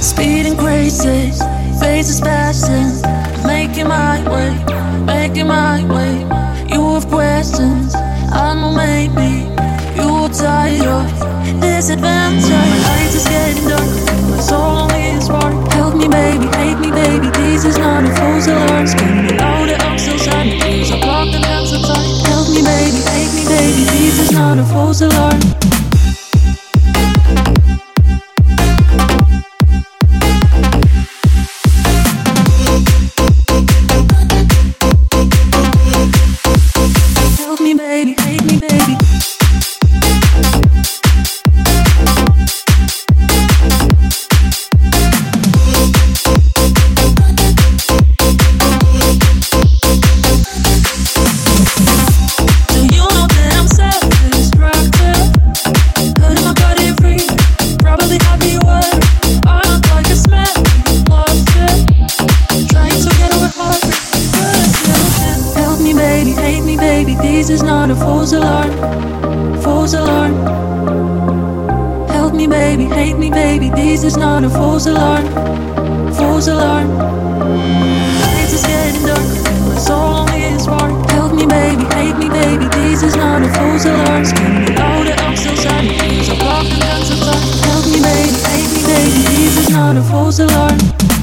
Speeding crazy, faces passing, making my way, making my way. You have questions, I know maybe you are tired of this adventure. My light is getting dark, my soul only is spark. Help me, baby, hate me, baby. This is not a false alarm. Scream me louder, I'm still shining. Tears are blocked and hands are. Help me, baby, hate me, baby. This is not a false alarm. Baby, hate me, baby. Baby, hate me, baby. This is not a false alarm, false alarm. Help me, baby, hate me, baby. This is not a false alarm, false alarm. Lights is getting dark, my soul is spark. Help me, baby, hate me, baby. This is not a false alarm. Scream me louder, I'm still shining. Tears are and hands are. Help me, baby, hate me, baby. This is not a false alarm.